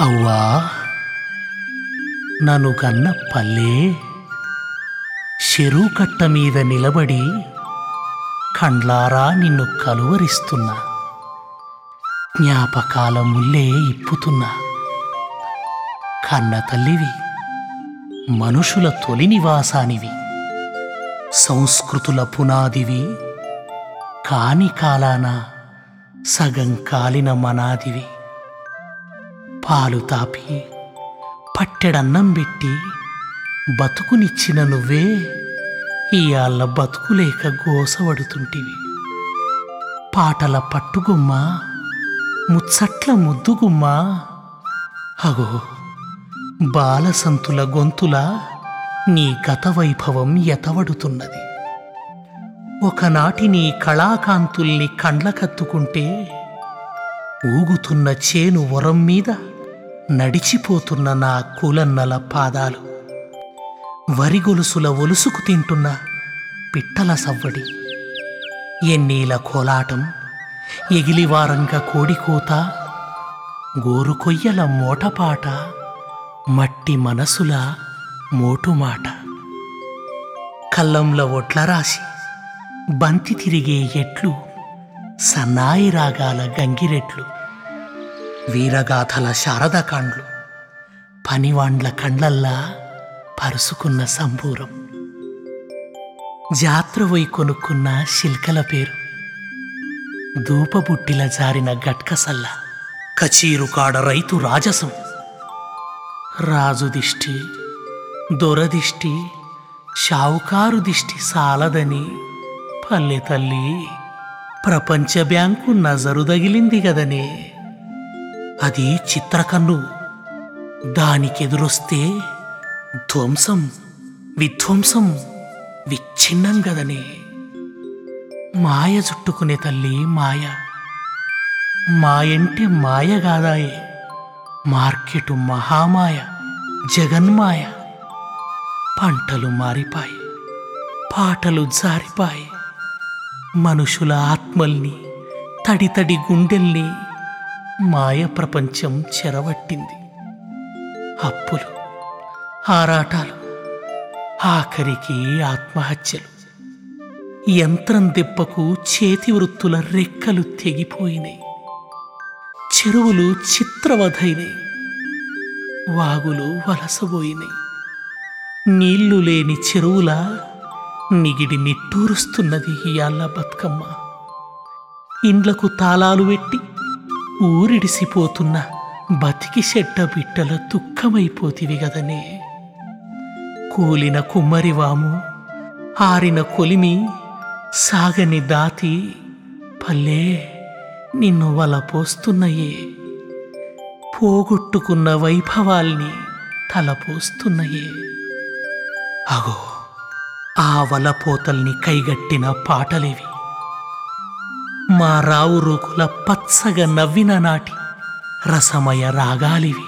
అవ్వా నన్ను కన్న పల్లే చెరువు కట్ట మీద నిలబడి కండ్లారా నిన్ను కలువరిస్తున్నా జ్ఞాపకాల ముల్లే ఇప్పుతున్నా. కన్న తల్లివి మనుషుల తొలి నివాసానివి సంస్కృతుల పునాదివి కాని కాలాన సగం కాలిన మనాదివి. పాలు తాపి పట్టెడన్నం పెట్టి బతుకునిచ్చిన నువ్వే ఇయాళ్ళ బతుకులేక గోసవడుతుంటివి. పాటల పట్టుగుమ్మ ముచ్చట్ల ముద్దుగుమ్మ అగో బాలసంతుల గొంతుల నీ గత వైభవం ఎతవడుతున్నది. ఒకనాటి నీ కళాకాంతుల్ని కండ్లకత్తుకుంటే ఊగుతున్న చేను వరం మీద నడిచిపోతున్న నా కూలన్నల పాదాలు. వరిగొలుసుల ఒలుసుకు తింటున్న పిట్టల సవ్వడి. ఎన్నీల కోలాటం ఎగిలివారంగా కోడికూత గోరుకొయ్యల మోటపాట మట్టి మనసుల మోటుమాట. కల్లంల ఒట్ల రాసి బంతి తిరిగే ఎట్లు సన్నాయి రాగాల గంగిరెట్లు. వీరగాథల శారదకాండ్లు పనివాండ్ల కండ్లల్లా పరుసుకున్న సంబూరం. జాత్రవై కొనుక్కున్న శిల్కల పేరు. దూపబుట్టిల జారిన గట్కసల్ల. కచీరు కాడ రైతు రాజసం. రాజు దిష్టి దొరదిష్టి షావుకారు దిష్టి సాలదని పల్లె తల్లి. ప్రపంచ బ్యాంకు నజరు తగిలింది కదనే అది చిత్రకన్ను. దానికెదురొస్తే ధ్వంసం విధ్వంసం విచ్ఛిన్నం గదనే. మాయ చుట్టుకునే తల్లి మాయ. మాయంటే మాయ కాదాయే మార్కెటు మహామాయ జగన్మాయ. పంటలు మారిపాయి పాటలు జారిపాయి. మనుషుల ఆత్మల్ని తడితడి గుండెల్ని మాయ ప్రపంచం చెరవట్టింది. అప్పులు ఆరాటాలు ఆఖరికి ఆత్మహత్యలు. యంత్రం దెబ్బకు చేతి వృత్తుల రెక్కలు తెగిపోయినాయి. చెరువులు చిత్రవధైనాయి. వాగులు వలసబోయినాయి. నీళ్ళు లేని చెరువుల నిగిడి నిట్టూరుస్తున్నది ఇయాళ్ళ బతుకమ్మ. ఇండ్లకు తాళాలు పెట్టి ఊరిడిసిపోతున్న బతికి చెడ్డ బిట్టల దుఃఖమైపోతివి గదనే. కూలిన కుమ్మరివాము ఆరిన కొలిమి సాగని దాతి పల్లె నిన్ను వలపోస్తున్నయే. పోగొట్టుకున్న వైభవాల్ని తలపోస్తున్నయే. అగో ఆ వలపోతల్ని కైగట్టిన పాటలేవి. మా రావు రూకుల పచ్చగా నవ్విన నాటి రసమయ రాగాలివి.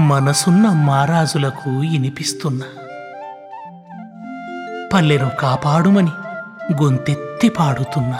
మనసున్న మారాజులకు ఇనిపిస్తున్నా. పల్లెను కాపాడుమని గొంతెత్తి పాడుతున్నా.